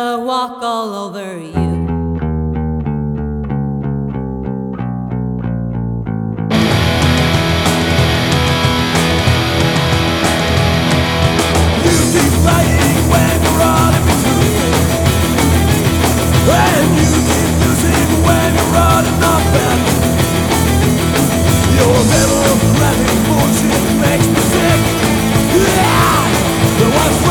walk all over you. You keep fighting.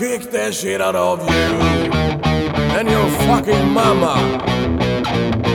kick that shit out of you and your fucking mama.